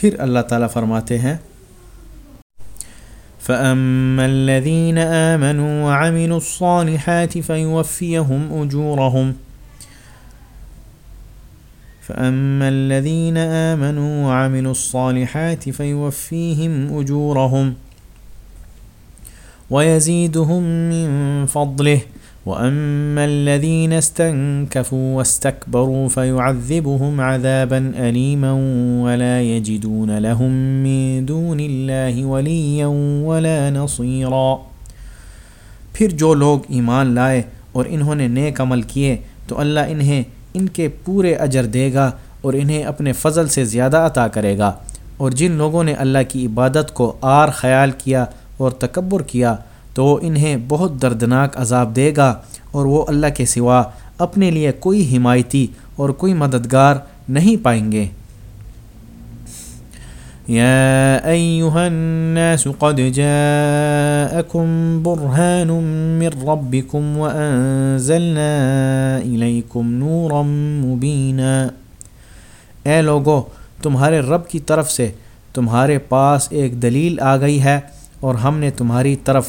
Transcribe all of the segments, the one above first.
پھر اللہ تعالیٰ فرماتے ہیں، فَأَمَّا الَّذِينَ آمَنُوا وَعَمِلُوا الصَّالِحَاتِ فَيُوَفِّيَهُمْ أُجُورَهُمْ، فأما الذين آمنوا وعملوا الصالحات فيوفيهم أجورهم، ويزيدهم من فضله وأما الذين استنكفوا واستكبروا فيعذبهم عذابا أليما ولا يجدون لهم من دون الله وليا ولا نصيرا پھر جو لوگ ایمان لائے اور انہوں نے نیک عمل کیے تو اللہ انہیں ان کے پورے اجر دے گا اور انہیں اپنے فضل سے زیادہ عطا کرے گا اور جن لوگوں نے اللہ کی عبادت کو آر خیال کیا اور تکبر کیا تو وہ انہیں بہت دردناک عذاب دے گا اور وہ اللہ کے سوا اپنے لیے کوئی حمایتی اور کوئی مددگار نہیں پائیں گے۔ يا أيها الناس قد جاءكم برهان من ربكم وأنزلنا إليكم نورا مبينا اے لوگو، تمہارے رب کی طرف سے تمہارے پاس ایک دلیل آ گئی ہے اور ہم نے تمہاری طرف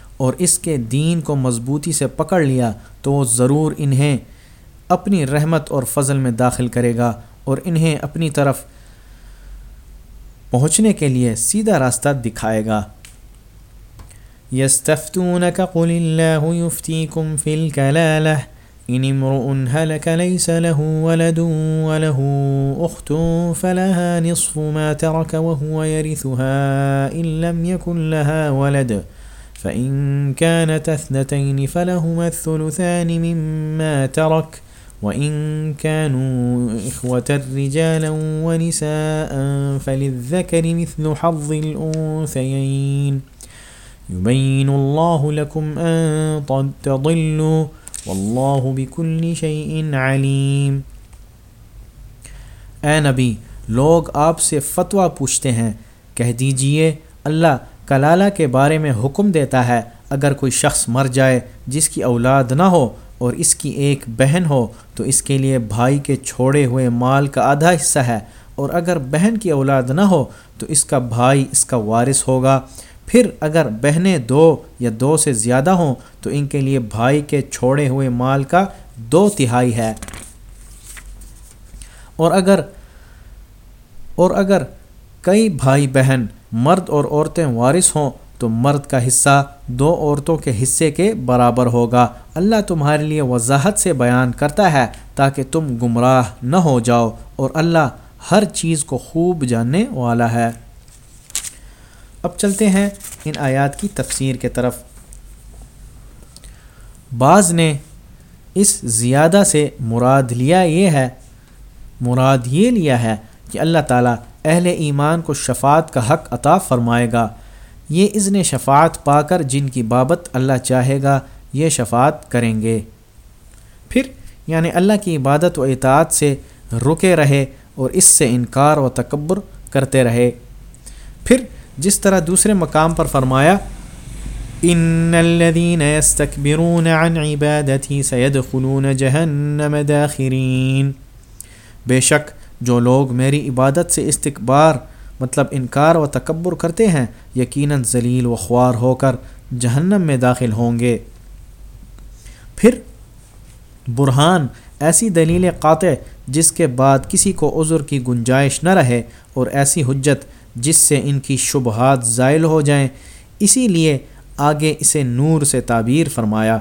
اور اس کے دین کو مضبوطی سے پکڑ لیا تو وہ ضرور انہیں اپنی رحمت اور فضل میں داخل کرے گا اور انہیں اپنی طرف پہنچنے کے لیے سیدھا راستہ دکھائے گا۔ يستفتونك قل الله يفتيكم في الكلالة إن امرؤ هلك ليس له ولد وله أخت فلها نصف ما ترك وهو يرثها إن لم يكن لها ولد۔ فإن كانت اثنتين فلهما الثلثان مما ترك، وَإِن كَانُوا إِخْوَةً رِجَالًا وَنِسَاءً فَلِلذَّكَرِ مِثْلُ حَظِّ الْأُنثَيَيْنِ. يُبَيِّنُ اللَّهُ لَكُمْ أَن تَضِلُّوا وَاللَّهُ بِكُلِّ شَيْءٍ عَلِيمٌ. اے نبی، لوگ آپ سے فتویٰ پوچھتے ہیں، کہہ دیجیے، اللہ کلالہ کے بارے میں حکم دیتا ہے، اگر کوئی شخص مر جائے، جس کی اولاد نہ ہو اور اس کی ایک بہن ہو، تو اس کے لیے بھائی کے چھوڑے ہوئے مال کا آدھا حصہ ہے۔ اور اگر بہن کی اولاد نہ ہو، تو اس کا بھائی اس کا وارث ہوگا۔ پھر اگر بہنیں دو یا دو سے زیادہ ہوں، تو ان کے لیے بھائی کے چھوڑے ہوئے مال کا دو تہائی ہے۔ اور اگر اور اگر کئی بھائی بہن مرد اور عورتیں وارث ہوں تو مرد کا حصہ دو عورتوں کے حصے کے برابر ہوگا۔ اللہ تمہارے لیے وضاحت سے بیان کرتا ہے تاکہ تم گمراہ نہ ہو جاؤ اور اللہ ہر چیز کو خوب جاننے والا ہے۔ اب چلتے ہیں ان آیات کی تفسیر کے طرف۔ بعض نے اس زیادہ سے مراد لیا یہ ہے، مراد یہ لیا ہے کہ اللہ تعالیٰ اہل ایمان کو شفاعت کا حق عطا فرمائے گا۔ یہ اذن شفاعت پا کر جن کی بابت اللہ چاہے گا، یہ شفاعت کریں گے۔ پھر یعنی اللہ کی عبادت و اطاعت سے رکے رہے اور اس سے انکار و تکبر کرتے رہے۔ پھر، جس طرح دوسرے مقام پر فرمایا، ان الذين يستكبرون عن عبادتي سيدخلون جهنم داخرين بے شک جو لوگ میری عبادت سے استکبار مطلب انکار و تکبر کرتے ہیں، یقیناً ذلیل و خوار ہو کر جہنم میں داخل ہوں گے۔ پھر برہان، ایسی دلیل قاطع جس کے بعد کسی کو عذر کی گنجائش نہ رہے اور ایسی حجت جس سے ان کی شبہات زائل ہو جائیں، اسی لیے آگے اسے نور سے تعبیر فرمایا۔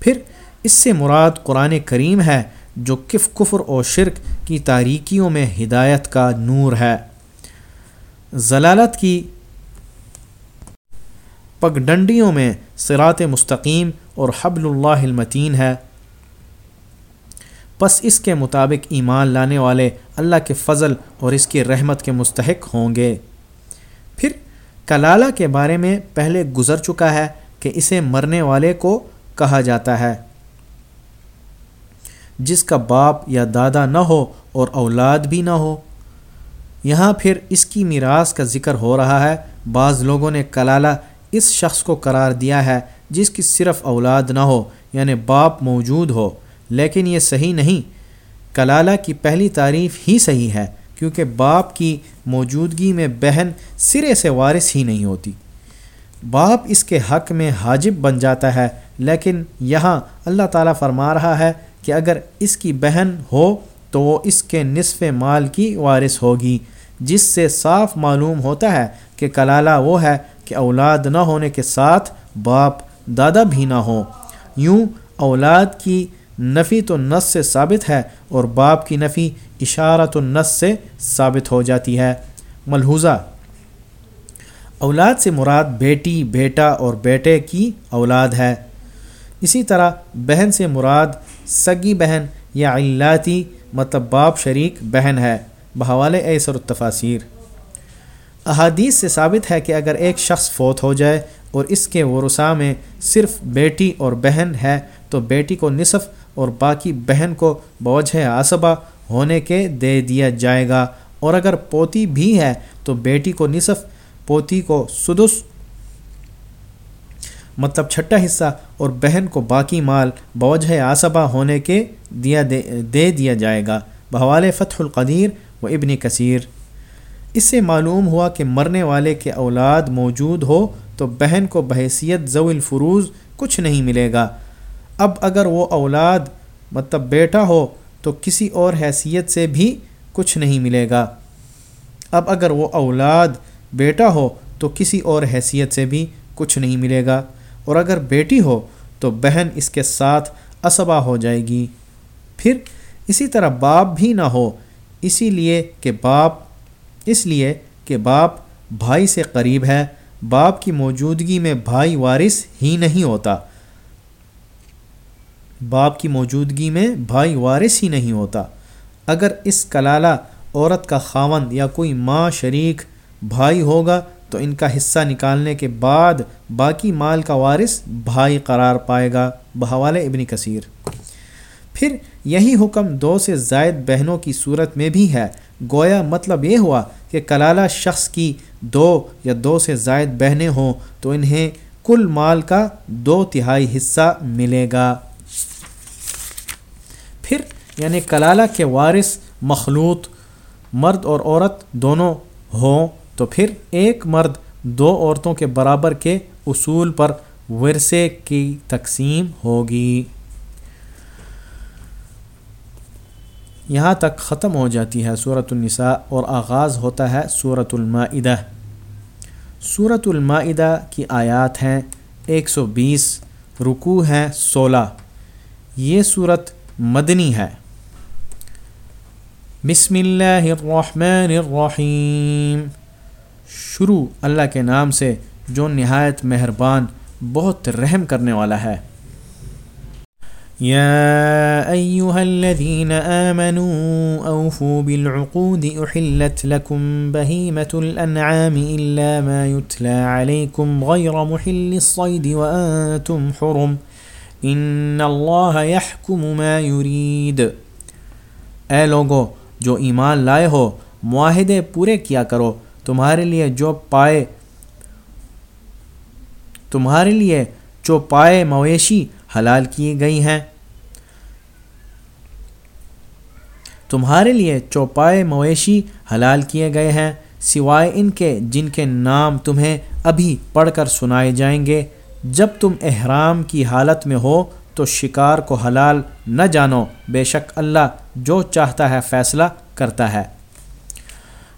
پھر اس سے مراد قرآن کریم ہے جو کف کفر و شرک کی تاریکیوں میں ہدایت کا نور ہے۔ ضلالت کی پگڈنڈیوں میں سرات مستقیم اور حبل اللہ المتین ہے۔ پس اس کے مطابق ایمان لانے والے اللہ کے فضل اور اس کی رحمت کے مستحق ہوں گے۔ پھر کلالہ کے بارے میں پہلے گزر چکا ہے کہ اسے مرنے والے کو کہا جاتا ہے۔ جس کا باپ یا دادا نہ ہو اور اولاد بھی نہ ہو۔ یہاں پھر اس کی میراث کا ذکر ہو رہا ہے۔ بعض لوگوں نے کلالہ اس شخص کو قرار دیا ہے جس کی صرف اولاد نہ ہو یعنی باپ موجود ہو۔ لیکن یہ صحیح نہیں۔ کلالہ کی پہلی تعریف ہی صحیح ہے، کیونکہ باپ کی موجودگی میں بہن سرے سے وارث ہی نہیں ہوتی۔ باپ اس کے حق میں حاجب بن جاتا ہے، لیکن یہاں اللہ تعالیٰ فرما رہا ہے کہ اگر اس کی بہن ہو تو وہ اس کے نصف مال کی وارث ہوگی، جس سے صاف معلوم ہوتا ہے کہ کلالہ وہ ہے کہ اولاد نہ ہونے کے ساتھ باپ دادا بھی نہ ہو یوں اولاد کی نفی تو نس سے ثابت ہے اور باپ کی نفی اشارت النس سے ثابت ہو جاتی ہے۔ ملحوظہ، اولاد سے مراد بیٹی، بیٹا اور بیٹے کی اولاد ہے۔ اسی طرح بہن سے مراد سگی بہن یا علاتی مطلب باپ شریک بہن ہے بحوالے ایسر التفاصیر احادیث سے ثابت ہے کہ اگر ایک شخص فوت ہو جائے اور اس کے ورثاء میں صرف بیٹی اور بہن ہے، تو بیٹی کو نصف اور باقی بہن کو بوجھ عصبہ ہونے کے دے دیا جائے گا۔ اور اگر پوتی بھی ہے، تو بیٹی کو نصف، پوتی کو سدس مطلب چھٹا حصہ اور بہن کو باقی مال بوجھ عصبہ ہونے کے دیا دے دے دیا جائے گا۔ بحوال فتح القدیر و ابن کثیر۔ اس سے معلوم ہوا کہ مرنے والے کے اولاد موجود ہو تو بہن کو بحیثیت ضو الفروز کچھ نہیں ملے گا۔ اب اگر وہ اولاد مطلب بیٹا ہو تو کسی اور حیثیت سے بھی کچھ نہیں ملے گا۔ اب اگر وہ اولاد بیٹا ہو تو کسی اور حیثیت سے بھی کچھ نہیں ملے گا۔ اور اگر بیٹی ہو تو بہن اس کے ساتھ اسبا ہو جائے گی۔ پھر اسی طرح باپ بھی نہ ہو، اسی لیے کہ باپ، اس لیے کہ باپ بھائی سے قریب ہے۔ باپ کی موجودگی میں بھائی وارث ہی نہیں ہوتا۔ باپ کی موجودگی میں بھائی وارث ہی نہیں ہوتا۔ اگر اس کلالہ عورت کا خاوند یا کوئی ماں شریک بھائی ہوگا تو ان کا حصہ نکالنے کے بعد باقی مال کا وارث بھائی قرار پائے گا بحوالے ابن کثیر۔ پھر یہی حکم دو سے زائد بہنوں کی صورت میں بھی ہے۔ گویا مطلب یہ ہوا کہ کلالہ شخص کی دو یا دو سے زائد بہنیں ہوں تو انہیں کل مال کا دو تہائی حصہ ملے گا۔ پھر یعنی کلالہ کے وارث مخلوط، مرد اور عورت دونوں ہوں۔ تو پھر ایک مرد دو عورتوں کے برابر کے اصول پر ورثے کی تقسیم ہوگی۔ یہاں تک ختم ہو جاتی ہے صورت النساء اور آغاز ہوتا ہے صورت المائدہ۔ صورت المائدہ کی آیات ہیں ایک سو بیس، رکوع ہیں سولہ۔ یہ صورت مدنی ہے۔ بسم اللہ الرحمن الرحیم۔ شروع اللہ کے نام سے جو نہایت مہربان، بہت رحم کرنے والا ہے۔ يا أيها الذين آمنوا أوفوا بالعقود أحلت لكم بهيمة الأنعام إلا ما يتلى عليكم غير محل الصيد وأنتم حرم۔ ان اللہ يحكم ما يريد اے لوگو، جو ایمان لائے ہو، معاہدے پورے کیا کرو۔ تمہارے لیے جو پائے، تمہارے لیے جو پائے مویشی حلال کی گئی ہیں۔ تمہارے لیے چوپائے مویشی حلال کیے گئے ہیں، سوائے ان کے جن کے نام تمہیں ابھی پڑھ کر سنائے جائیں گے۔ جب تم احرام کی حالت میں ہو تو شکار کو حلال نہ جانو، بے شک اللہ جو چاہتا ہے فیصلہ کرتا ہے۔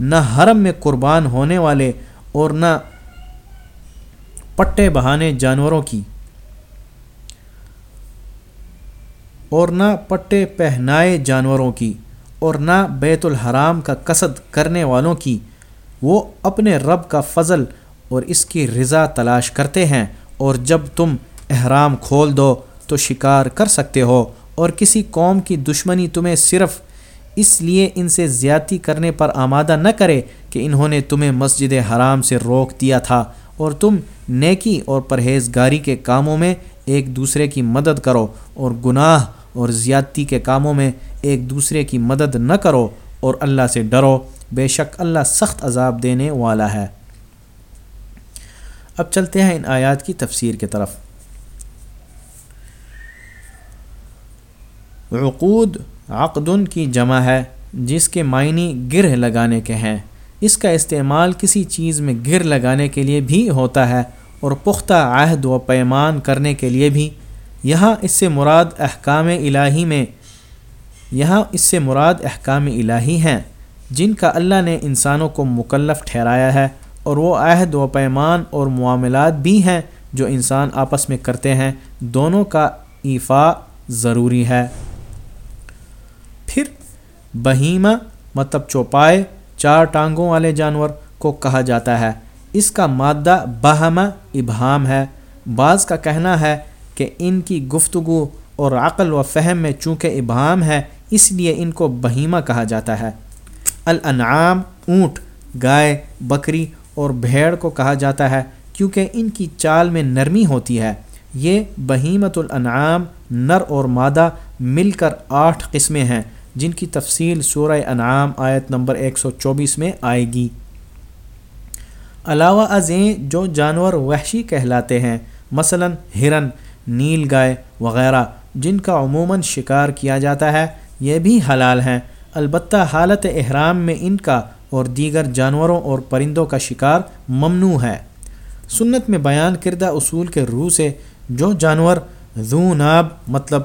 نہ حرم میں قربان ہونے والے اور نہ پٹے بہانے جانوروں کی اور نہ پٹے پہنائے جانوروں کی اور نہ بیت الحرام کا قصد کرنے والوں کی، وہ اپنے رب کا فضل اور اس کی رضا تلاش کرتے ہیں اور جب تم احرام کھول دو تو شکار کر سکتے ہو اور کسی قوم کی دشمنی تمہیں صرف اس لیے ان سے زیادتی کرنے پر آمادہ نہ کرے کہ انہوں نے تمہیں مسجد حرام سے روک دیا تھا اور تم نیکی اور پرہیزگاری کے کاموں میں ایک دوسرے کی مدد کرو اور گناہ اور زیادتی کے کاموں میں ایک دوسرے کی مدد نہ کرو اور اللہ سے ڈرو۔ بے شک اللہ سخت عذاب دینے والا ہے۔ اب چلتے ہیں ان آیات کی تفسیر کی طرف۔ عقود عقدن کی جمع ہے، جس کے معنی گرہ لگانے کے ہیں۔ اس کا استعمال کسی چیز میں گر لگانے کے لیے بھی ہوتا ہے اور پختہ عہد و پیمان کرنے کے لیے بھی۔ یہاں اس سے مراد احکام الہی میں، یہاں اس سے مراد احکام الہی ہیں، جن کا اللہ نے انسانوں کو مکلف ٹھہرایا ہے۔ اور وہ عہد و پیمان اور معاملات بھی ہیں جو انسان آپس میں کرتے ہیں۔ دونوں کا ایفا ضروری ہے۔ بہیمہ مطلب چوپائے، چار ٹانگوں والے جانور کو کہا جاتا ہے۔ اس کا مادہ بہمہ ابہام ہے۔ بعض کا کہنا ہے کہ ان کی گفتگو اور عقل و فہم میں چونکہ ابہام ہے، اس لیے ان کو بہیمہ کہا جاتا ہے۔ الانعام، اونٹ، گائے، بکری اور بھیڑ کو کہا جاتا ہے کیونکہ ان کی چال میں نرمی ہوتی ہے۔ یہ بہیمت الانعام، نر اور مادہ مل کر آٹھ قسمیں ہیں۔ جن کی تفصیل سورہ انعام آیت نمبر 124 میں آئے گی۔ علاوہ ازیں جو جانور وحشی کہلاتے ہیں، مثلا ہرن، نیل گائے وغیرہ، جن کا عموماً شکار کیا جاتا ہے، یہ بھی حلال ہیں۔ البتہ حالت احرام میں ان کا اور دیگر جانوروں اور پرندوں کا شکار ممنوع ہے۔ سنت میں بیان کردہ اصول کے روح سے جو جانور ذو ناب مطلب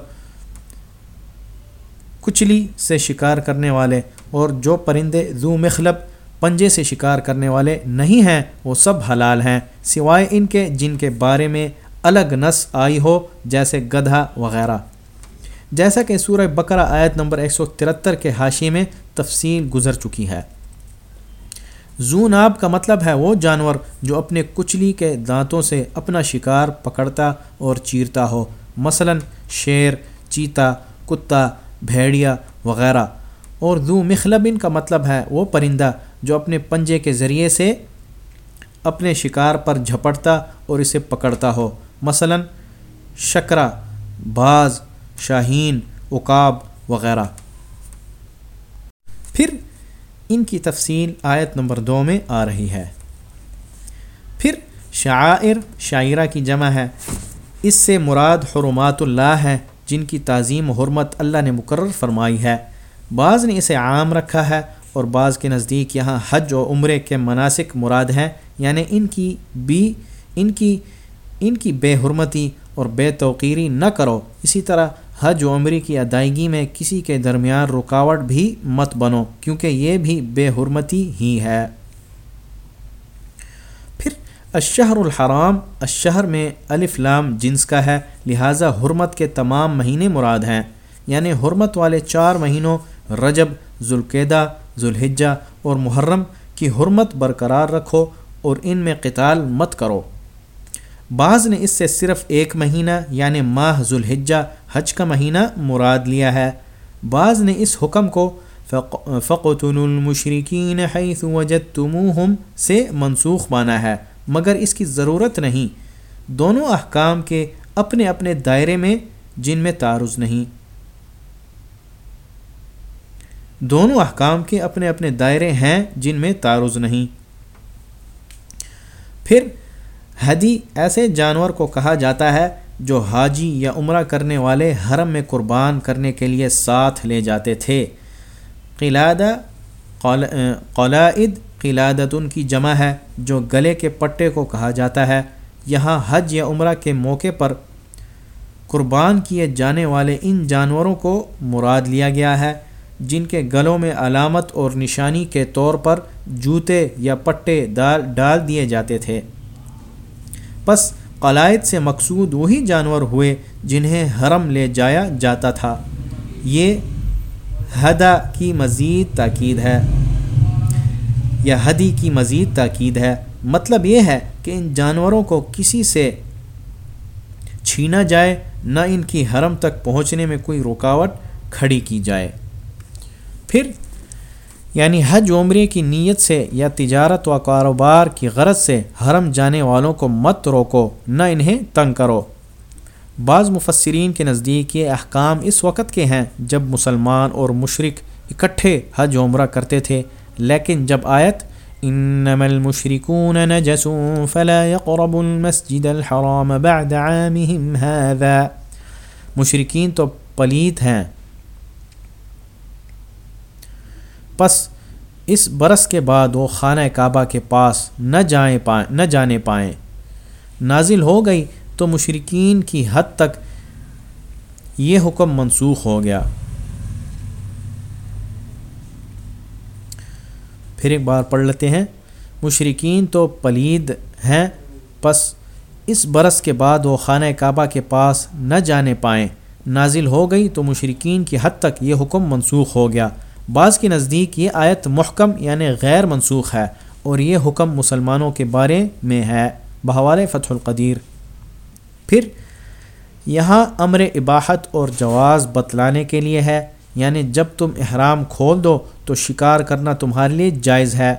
کچلی سے شکار کرنے والے اور جو پرندے زو مخلب پنجے سے شکار کرنے والے نہیں ہیں، وہ سب حلال ہیں۔ سوائے ان کے جن کے بارے میں الگ نس آئی ہو، جیسے گدھا وغیرہ۔ جیسا کہ سورہ بقرہ آیت نمبر 173 کے حاشی میں تفصیل گزر چکی ہے۔ زو ناب کا مطلب ہے وہ جانور جو اپنے کچلی کے دانتوں سے اپنا شکار پکڑتا اور چیرتا ہو۔ مثلا شیر، چیتا، کتا بھیڑیا وغیرہ۔ اور ذو مخلبن کا مطلب ہے وہ پرندہ جو اپنے پنجے کے ذریعے سے اپنے شکار پر جھپٹتا اور اسے پکڑتا ہو۔ مثلا شکرا، باز، شاہین اقاب وغیرہ۔ پھر ان کی تفصیل آیت نمبر دو میں آ رہی ہے۔ پھر شاعر شاعرہ کی جمع ہے۔ اس سے مراد حرمات اللہ ہے۔ جن کی تعظیم و حرمت اللہ نے مقرر فرمائی ہے۔ بعض نے اسے عام رکھا ہے اور بعض کے نزدیک یہاں حج و عمرے کے مناسک مراد ہیں یعنی ان کی بھی ان کی ان کی بے حرمتی اور بے توقیری نہ کرو۔ اسی طرح حج و عمری کی ادائیگی میں کسی کے درمیان رکاوٹ بھی مت بنو، کیونکہ یہ بھی بے حرمتی ہی ہے۔ الشہر الحرام، الشہر میں الف لام جنس کا ہے، لہٰذا حرمت کے تمام مہینے مراد ہیں۔ یعنی حرمت والے چار مہینوں، رجب ذوالقیدہ ذوالحجہ اور محرم، کی حرمت برقرار رکھو اور ان میں قتال مت کرو۔ بعض نے اس سے صرف ایک مہینہ یعنی ماہ ذوالحجہ، حج کا مہینہ مراد لیا ہے۔ بعض نے اس حکم کو فقت المشرقین حیث وجدتموہم سے منسوخ مانا ہے۔ مگر اس کی ضرورت نہیں۔ دونوں احکام کے اپنے اپنے دائرے میں جن میں تعارض نہیں۔ دونوں احکام کے اپنے اپنے دائرے ہیں جن میں تعارض نہیں۔ پھر حدی ایسے جانور کو کہا جاتا ہے جو حاجی یا عمرہ کرنے والے حرم میں قربان کرنے کے لیے ساتھ لے جاتے تھے۔ قلادہ قلائد قلادت ان کی جمع ہے، جو گلے کے پٹے کو کہا جاتا ہے۔ یہاں حج یا عمرہ کے موقع پر قربان کیے جانے والے ان جانوروں کو مراد لیا گیا ہے، جن کے گلوں میں علامت اور نشانی کے طور پر جوتے یا پٹے ڈال ڈال دیے جاتے تھے۔ بس قلائد سے مقصود وہی جانور ہوئے جنہیں حرم لے جایا جاتا تھا۔ یہ ہدا کی مزید تاکید ہے۔ یا حدی کی مزید تاکید ہے۔ مطلب یہ ہے کہ ان جانوروں کو کسی سے چھینا جائے، نہ ان کی حرم تک پہنچنے میں کوئی رکاوٹ کھڑی کی جائے۔ پھر یعنی حج عمرے کی نیت سے یا تجارت و کاروبار کی غرض سے حرم جانے والوں کو مت روکو، نہ انہیں تنگ کرو۔ بعض مفسرین کے نزدیک یہ احکام اس وقت کے ہیں جب مسلمان اور مشرق اکٹھے حج عمرہ کرتے تھے۔ لیکن جب آیت انما المشركون نجس فلا يقربوا المسجد الحرام بعد عامهم هذا مشرقین تو پلید ہیں۔ پس اس برس کے بعد وہ خانہ کعبہ کے پاس نہ جائیں پائیں نہ جانے پائیں۔ نازل ہو گئی تو مشرقین کی حد تک یہ حکم منسوخ ہو گیا۔ پھر ایک بار پڑھ لیتے ہیں۔ مشرقین تو پلید ہیں، پس اس برس کے بعد وہ خانہ کعبہ کے پاس نہ جانے پائیں۔ نازل ہو گئی تو مشرقین کی حد تک یہ حکم منسوخ ہو گیا۔ بعض کے نزدیک یہ آیت محکم یعنی غیر منسوخ ہے اور یہ حکم مسلمانوں کے بارے میں ہے۔ بہوال فتح القدیر۔ پھر یہاں امر اباحت اور جواز بتلانے کے لیے ہے۔ یعنی جب تم احرام کھول دو تو شکار کرنا تمہارے لیے جائز ہے۔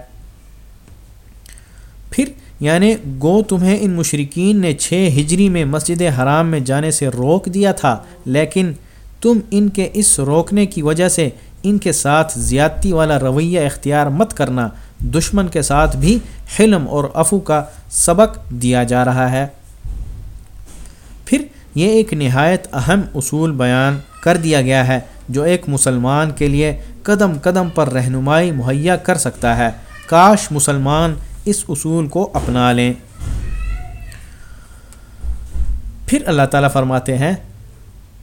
پھر یعنی گو تمہیں ان مشرقین نے چھ ہجری میں مسجد حرام میں جانے سے روک دیا تھا، لیکن تم ان کے اس روکنے کی وجہ سے ان کے ساتھ زیادتی والا رویہ اختیار مت کرنا، دشمن کے ساتھ بھی حلم اور افو کا سبق دیا جا رہا ہے۔ پھر یہ ایک نہایت اہم اصول بیان کر دیا گیا ہے۔ جو ایک مسلمان کے لیے قدم قدم پر رہنمائی مہیا کر سکتا ہے۔ کاش مسلمان اس اصول کو اپنا لیں۔ پھر اللہ تعالیٰ فرماتے ہیں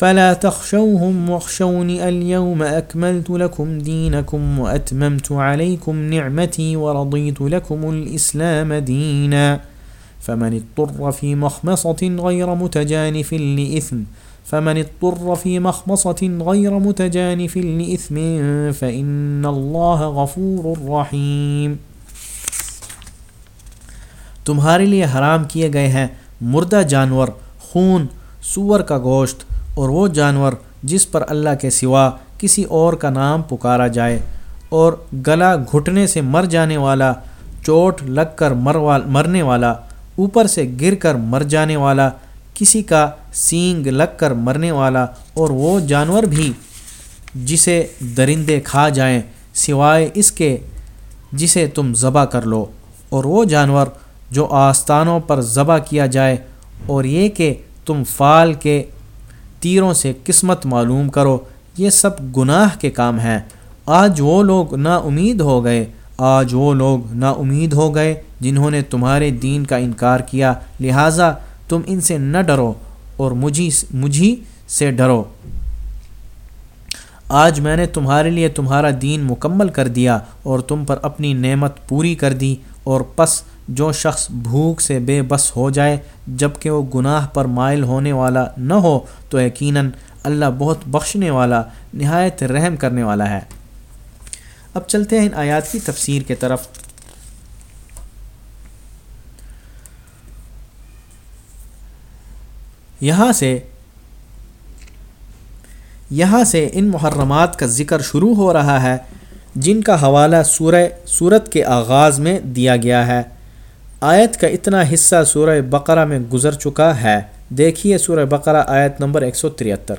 فلا تخشوهم واخشون اليوم أكملت لكم دينكم وأتممت عليكم نعمتي ورضيت لكم الإسلام دينا. فمن اضطر في مخمصة غير متجانف لإثم، فمن اضطر في مخمصة غير متجانف لإثم، فإن الله غفور رحيم. تمہارے لیے حرام کیے گئے ہیں مردہ جانور، خون، سور کا گوشت اور وہ جانور جس پر اللہ کے سوا کسی اور کا نام پکارا جائے اور گلا گھٹنے سے مر جانے والا، چوٹ لگ کر مر مرنے والا، اوپر سے گر کر مر جانے والا، کسی کا سینگ لگ کر مرنے والا اور وہ جانور بھی جسے درندے کھا جائیں سوائے اس کے جسے تم ذبح کر لو۔ اور وہ جانور جو آستانوں پر ذبح کیا جائے اور یہ کہ تم فال کے تیروں سے قسمت معلوم کرو، یہ سب گناہ کے کام ہیں۔ آج وہ لوگ نا امید ہو گئے، آج وہ لوگ نا امید ہو گئے جنہوں نے تمہارے دین کا انکار کیا۔ لہٰذا تم ان سے نہ ڈرو اور مجھی مجھی سے ڈرو۔ آج میں نے تمہارے لیے تمہارا دین مکمل کر دیا اور تم پر اپنی نعمت پوری کر دی اور پس جو شخص بھوک سے بے بس ہو جائے جبکہ وہ گناہ پر مائل ہونے والا نہ ہو، تو یقیناً اللہ بہت بخشنے والا، نہایت رحم کرنے والا ہے۔ اب چلتے ہیں ان آیات کی تفسیر کے طرف۔ یہاں سے یہاں سے ان محرمات کا ذکر شروع ہو رہا ہے، جن کا حوالہ سورہ صورت کے آغاز میں دیا گیا ہے۔ آیت کا اتنا حصہ سورہ بقرہ میں گزر چکا ہے۔ دیکھیے سورہ بقرہ آیت نمبر 173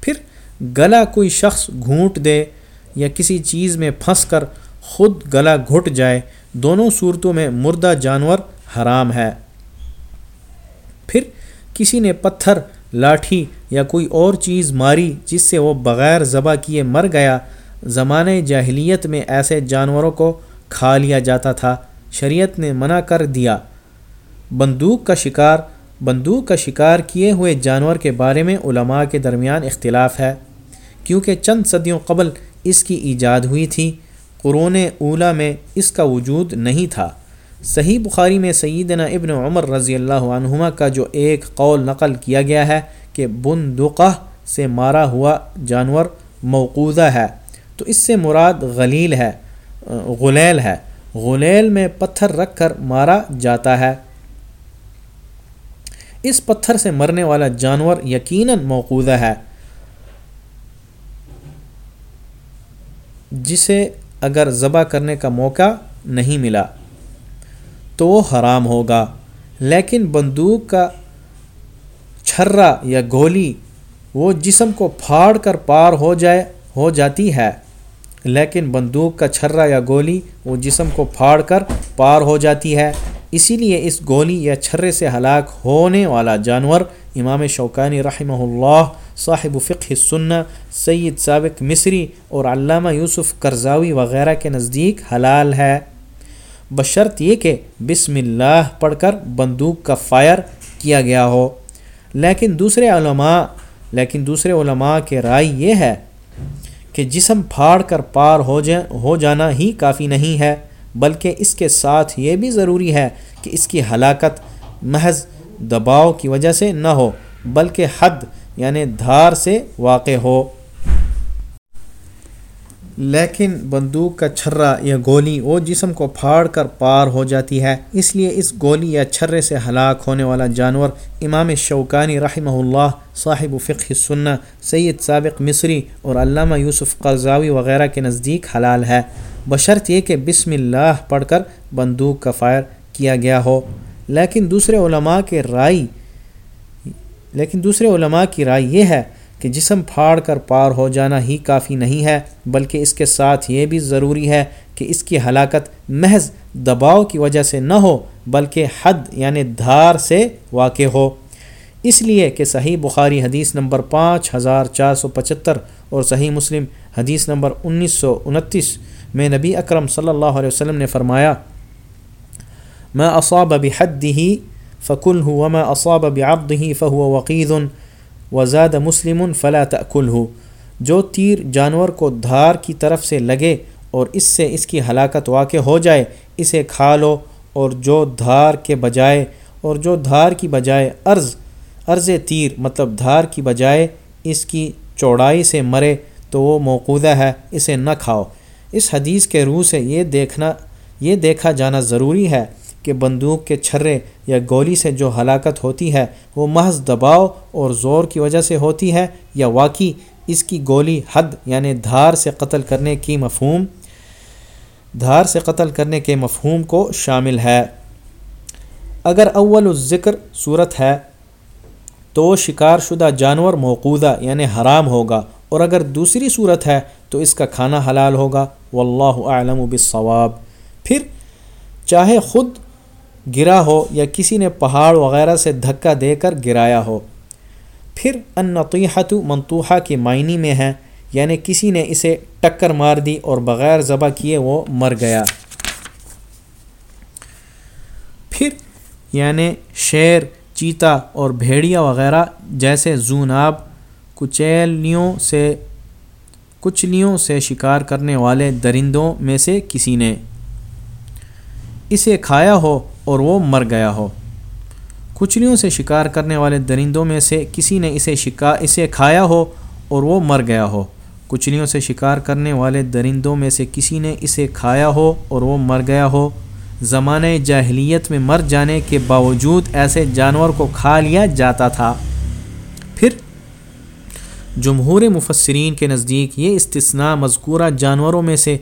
پھر گلا کوئی شخص گھونٹ دے یا کسی چیز میں پھنس کر خود گلا گھٹ جائے، دونوں صورتوں میں مردہ جانور حرام ہے۔ پھر کسی نے پتھر، لاٹھی یا کوئی اور چیز ماری جس سے وہ بغیر ذبح کیے مر گیا، زمانۂ جاہلیت میں ایسے جانوروں کو کھا لیا جاتا تھا۔ شریعت نے منع کر دیا۔ بندوق کا شکار، بندوق کا شکار کیے ہوئے جانور کے بارے میں علماء کے درمیان اختلاف ہے۔ کیونکہ چند صدیوں قبل اس کی ایجاد ہوئی تھی، قرون اولا میں اس کا وجود نہیں تھا۔ صحیح بخاری میں سیدنا ابن عمر رضی اللہ عنہما کا جو ایک قول نقل کیا گیا ہے کہ بندقہ سے مارا ہوا جانور موقوضہ ہے، تو اس سے مراد غلیل ہے غلیل ہے۔ غلیل میں پتھر رکھ کر مارا جاتا ہے۔ اس پتھر سے مرنے والا جانور یقیناً موقوضہ ہے۔ جسے اگر ذبح کرنے کا موقع نہیں ملا تو وہ حرام ہوگا۔ لیکن بندوق کا چھرا یا گولی وہ جسم کو پھاڑ کر پار ہو جائے، ہو جاتی ہے۔ لیکن بندوق کا چھرا یا گولی وہ جسم کو پھاڑ کر پار ہو جاتی ہے۔ اسی لیے اس گولی یا چھرے سے ہلاک ہونے والا جانور امام شوکانی رحمہ اللہ، صاحب فقہ سنہ، سید سابق مصری اور علامہ یوسف کرزاوی وغیرہ کے نزدیک حلال ہے۔ بشرط یہ کہ بسم اللہ پڑھ کر بندوق کا فائر کیا گیا ہو۔ لیکن دوسرے علماء، لیکن دوسرے علماء کے رائے یہ ہے کہ جسم پھاڑ کر پار ہو جائے ہو جانا ہی کافی نہیں ہے، بلکہ اس کے ساتھ یہ بھی ضروری ہے کہ اس کی ہلاکت، محض دباؤ کی وجہ سے نہ ہو، بلکہ حد یعنی دھار سے واقع ہو۔ لیکن بندوق کا چھرا یا گولی وہ جسم کو پھاڑ کر پار ہو جاتی ہے۔ اس لیے اس گولی یا چھرے سے ہلاک ہونے والا جانور امام شوکانی رحمہ اللہ، صاحب فقہ سنہ، سید سابق مصری اور علامہ یوسف قرضاوی وغیرہ کے نزدیک حلال ہے۔ بشرط یہ کہ بسم اللہ پڑھ کر بندوق کا فائر کیا گیا ہو۔ لیکن دوسرے علماء کے رائے، لیکن دوسرے علماء کی رائے یہ ہے کہ جسم پھاڑ کر پار ہو جانا ہی کافی نہیں ہے، بلکہ اس کے ساتھ یہ بھی ضروری ہے کہ اس کی ہلاکت محض دباؤ کی وجہ سے نہ ہو، بلکہ حد یعنی دھار سے واقع ہو۔ اس لیے کہ صحیح بخاری حدیث نمبر پانچ ہزار چار سو پچہتر اور صحیح مسلم حدیث نمبر انیس سو انتیس میں نبی اکرم صلی اللہ علیہ وسلم نے فرمایا میں اصاب بحد ہی فکل ہوں میں اصاب بعبد ہی فہو وقید وزاد مسلم فلا تأکل ہو جو تیر جانور کو دھار کی طرف سے لگے اور اس سے اس کی ہلاکت واقع ہو جائے، اسے کھا لو۔ اور جو دھار کے بجائے، اور جو دھار کی بجائے عرض عرض تیر مطلب دھار کی بجائے اس کی چوڑائی سے مرے تو وہ موقودہ ہے، اسے نہ کھاؤ۔ اس حدیث کے روح سے یہ دیکھنا، یہ دیکھا جانا ضروری ہے۔ کہ بندوق کے چھرے یا گولی سے جو ہلاکت ہوتی ہے، وہ محض دباؤ اور زور کی وجہ سے ہوتی ہے یا واقعی اس کی گولی حد یعنی دھار سے قتل کرنے کی مفہوم، دھار سے قتل کرنے کے مفہوم کو شامل ہے۔ اگر اول الذکر صورت ہے، تو شکار شدہ جانور موقودہ یعنی حرام ہوگا، اور اگر دوسری صورت ہے، تو اس کا کھانا حلال ہوگا۔ واللہ اعلم بالصواب۔ پھر، چاہے خود گرا ہو یا کسی نے پہاڑ وغیرہ سے دھکا دے کر گرایا ہو۔ پھر انطیحت منتوحہ کی معنی میں ہے یعنی کسی نے اسے ٹکر مار دی اور بغیر ذبح کیے وہ مر گیا۔ پھر یعنی شیر، چیتا اور بھیڑیا وغیرہ جیسے زوناب، کچیلیوں سے، کچلیوں سے شکار کرنے والے درندوں میں سے کسی نے۔ اسے کھایا ہو اور وہ مر گیا ہو۔ کچلیوں سے شکار کرنے والے درندوں میں سے کسی نے اسے شکار اسے کھایا ہو اور وہ مر گیا ہو۔ کچلیوں سے شکار کرنے والے درندوں میں سے کسی نے اسے کھایا ہو اور وہ مر گیا ہو۔ زمانہ جاہلیت میں مر جانے کے باوجود ایسے جانور کو کھا لیا جاتا تھا۔ پھر جمہور مفسرین کے نزدیک یہ استثناء مذکورہ جانوروں میں سے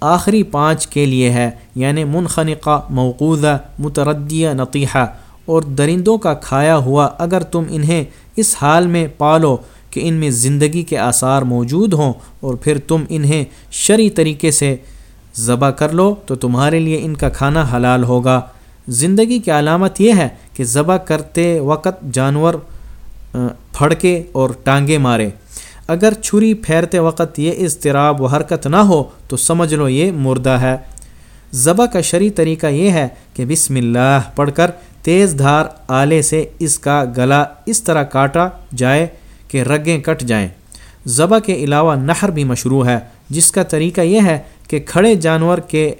آخری پانچ کے لیے ہے یعنی منخنقہ موقوضہ متردیہ نقیحہ اور درندوں کا کھایا ہوا اگر تم انہیں اس حال میں پالو کہ ان میں زندگی کے آثار موجود ہوں اور پھر تم انہیں شرعی طریقے سے ذبح کر لو، تو تمہارے لیے ان کا کھانا حلال ہوگا۔ زندگی کی علامت یہ ہے کہ ذبح کرتے وقت جانور پھڑکے اور ٹانگے مارے۔ اگر چھری پھیرتے وقت یہ اضطراب و حرکت نہ ہو تو سمجھ لو یہ مردہ ہے۔ ذبح کا شرعی طریقہ یہ ہے کہ بسم اللہ پڑھ کر تیز دھار آلے سے اس کا گلا اس طرح کاٹا جائے کہ رگیں کٹ جائیں۔ ذبح کے علاوہ نہر بھی مشروع ہے، جس کا طریقہ یہ ہے کہ کھڑے جانور کے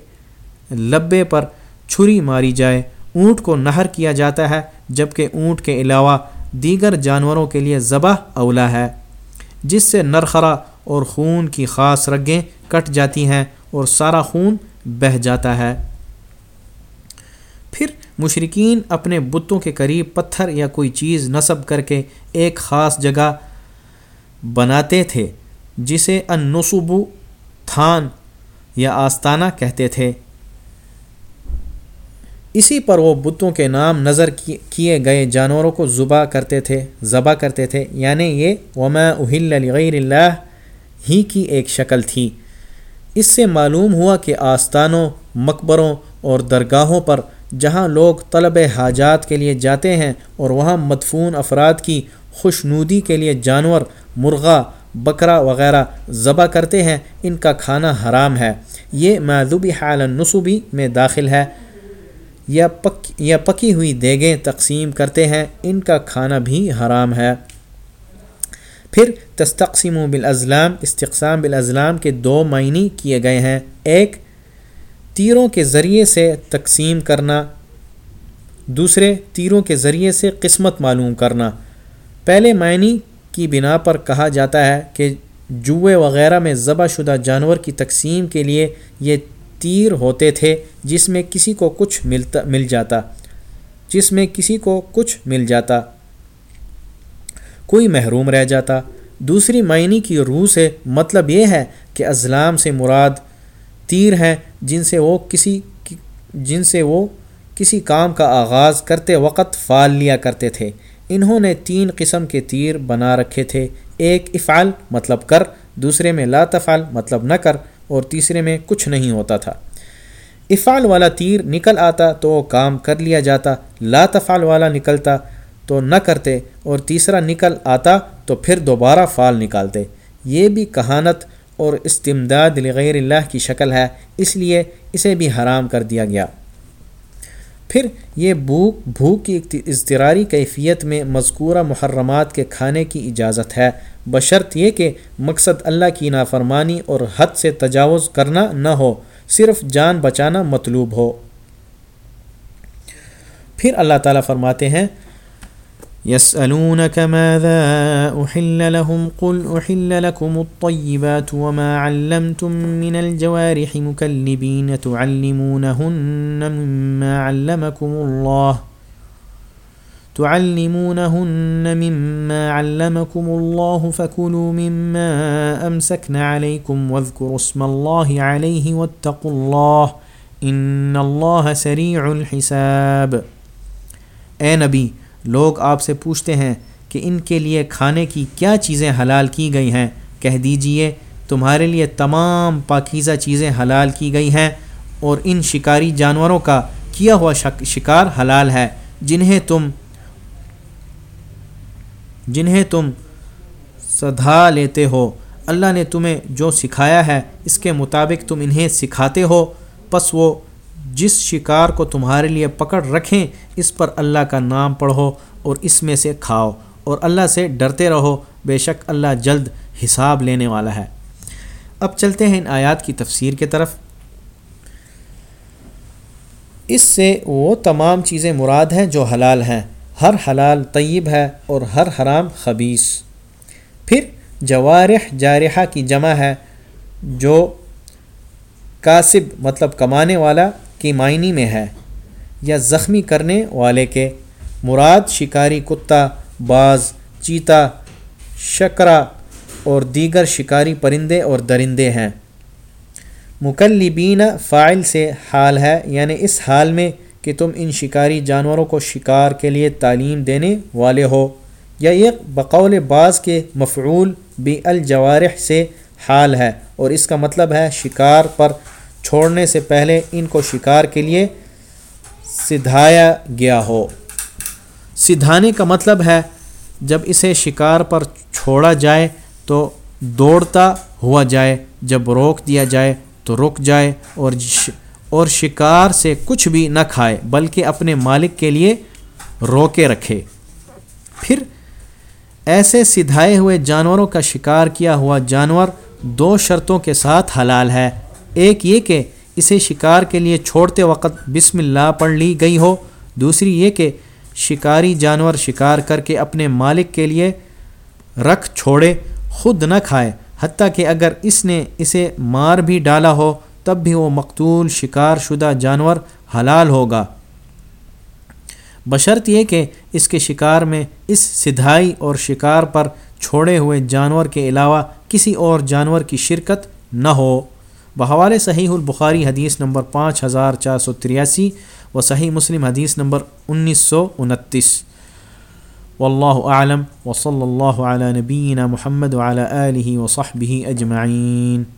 لبے پر چھری ماری جائے۔ اونٹ کو نہر کیا جاتا ہے، جبکہ اونٹ کے علاوہ دیگر جانوروں کے لیے ذبح اولا ہے۔ جس سے نرخرا اور خون کی خاص رگیں کٹ جاتی ہیں اور سارا خون بہہ جاتا ہے۔ پھر مشرقین اپنے بتوں کے قریب پتھر یا کوئی چیز نصب کر کے ایک خاص جگہ بناتے تھے، جسے ان نصبو تھان یا آستانہ کہتے تھے۔ اسی پر وہ بتوں کے نام نظر کیے گئے جانوروں کو ذبح کرتے تھے، ذبح کرتے تھے۔ یعنی یہ وما اہل غیر اللہ ہی کی ایک شکل تھی۔ اس سے معلوم ہوا کہ آستانوں، مقبروں اور درگاہوں پر جہاں لوگ طلب حاجات کے لیے جاتے ہیں اور وہاں مدفون افراد کی خوشنودی کے لیے جانور، مرغا، بکرا وغیرہ ذبح کرتے ہیں، ان کا کھانا حرام ہے۔ یہ معذوبی حال نصوبی میں داخل ہے۔ یا پک، یا پکی ہوئی دیگیں تقسیم کرتے ہیں، ان کا کھانا بھی حرام ہے۔ پھر تستقسیم و بالازلام، استقسام بالازلام کے دو معنی کیے گئے ہیں۔ ایک، تیروں کے ذریعے سے تقسیم کرنا۔ دوسرے، تیروں کے ذریعے سے قسمت معلوم کرنا۔ پہلے معنی کی بنا پر کہا جاتا ہے کہ جوئے وغیرہ میں ذبح شدہ جانور کی تقسیم کے لیے یہ تیر ہوتے تھے جس میں کسی کو کچھ ملتا مل جاتا۔ جس میں کسی کو کچھ مل جاتا۔ کوئی محروم رہ جاتا۔ دوسری معنی کی روح سے مطلب یہ ہے کہ ازلام سے مراد تیر ہیں جن سے وہ کسی جن سے وہ کسی کام کا آغاز کرتے وقت فال لیا کرتے تھے۔ انہوں نے تین قسم کے تیر بنا رکھے تھے۔ ایک افعال مطلب کر، دوسرے میں لا تفعل مطلب نہ کر۔ اور تیسرے میں کچھ نہیں ہوتا تھا۔ افعال والا تیر نکل آتا تو وہ کام کر لیا جاتا، لا تفعل والا نکلتا تو نہ کرتے، اور تیسرا نکل آتا تو پھر دوبارہ فعال نکالتے۔ یہ بھی کہانت اور استمداد لغیر اللہ کی شکل ہے، اس لیے اسے بھی حرام کر دیا گیا۔ پھر یہ بھوک بھوک کی اضطراری کیفیت میں مذکورہ محرمات کے کھانے کی اجازت ہے۔ بشرط یہ کہ مقصد اللہ کی نافرمانی اور حد سے تجاوز کرنا نہ ہو، صرف جان بچانا مطلوب ہو۔ پھر اللہ تعالیٰ فرماتے ہیں يسألونك ماذا أحل لهم قل أحل لكم الطيبات وما علمتم من الجوارح مكلبين تعلمونهن مما علمكم الله تعلمونهن مما علمكم الله فكلوا مما أمسكن عليكم واذكروا اسم الله عليه واتقوا الله إن الله سريع الحساب. اے نبی لوگ آپ سے پوچھتے ہیں کہ ان کے لیے کھانے کی کیا چیزیں حلال کی گئی ہیں۔ کہہ دیجیے، تمہارے لیے تمام پاکیزہ چیزیں حلال کی گئی ہیں اور ان شکاری جانوروں کا کیا ہوا شکار حلال ہے، جنہیں تم جنہیں تم سدھا لیتے ہو۔ اللہ نے تمہیں جو سکھایا ہے، اس کے مطابق تم انہیں سکھاتے ہو۔ پس وہ جس شکار کو تمہارے لیے پکڑ رکھیں، اس پر اللہ کا نام پڑھو اور اس میں سے کھاؤ اور اللہ سے ڈرتے رہو۔ بے شک اللہ جلد حساب لینے والا ہے۔ اب چلتے ہیں ان آیات کی تفسیر کے طرف۔ اس سے وہ تمام چیزیں مراد ہیں جو حلال ہیں۔ ہر حلال طیب ہے اور ہر حرام خبیص پھر جوارح جارحہ کی جمع ہے، جو کاسب مطلب کمانے والا کی معنی میں ہے یا زخمی کرنے والے کے مراد شکاری کتا، باز، چیتا، شکرا اور دیگر شکاری پرندے اور درندے ہیں۔ مکلبین فائل سے حال ہے یعنی اس حال میں کہ تم ان شکاری جانوروں کو شکار کے لیے تعلیم دینے والے ہو۔ یا یہ بقول بعض کے مفعول بھی الجوارح سے حال ہے اور اس کا مطلب ہے شکار پر چھوڑنے سے پہلے ان کو شکار کے لیے سدھایا گیا ہو۔ سدھانے کا مطلب ہے جب اسے شکار پر چھوڑا جائے تو دوڑتا ہوا جائے، جب روک دیا جائے تو رک جائے اور اور شکار سے کچھ بھی نہ کھائے، بلکہ اپنے مالک کے لیے روکے رکھے۔ پھر ایسے سدھائے ہوئے جانوروں کا شکار کیا ہوا جانور دو شرطوں کے ساتھ حلال ہے۔ ایک یہ کہ اسے شکار کے لیے چھوڑتے وقت بسم اللہ پڑھ لی گئی ہو۔ دوسری یہ کہ شکاری جانور شکار کر کے اپنے مالک کے لیے رکھ چھوڑے، خود نہ کھائے۔ حتیٰ کہ اگر اس نے اسے مار بھی ڈالا ہو، تب بھی وہ مقتول، شکار شدہ جانور حلال ہوگا۔ بشرط یہ کہ اس کے شکار میں اس سدھائی اور شکار پر چھوڑے ہوئے جانور کے علاوہ کسی اور جانور کی شرکت نہ ہو۔ بحوال صحیح البخاری حدیث نمبر پانچ ہزار چار سو تریاسی و صحیح مسلم حدیث نمبر انیس سو انتیس۔ و اللہ عالم و صلی اللہ علیہ نبینہ محمد علیہ و صحبہ اجمعین۔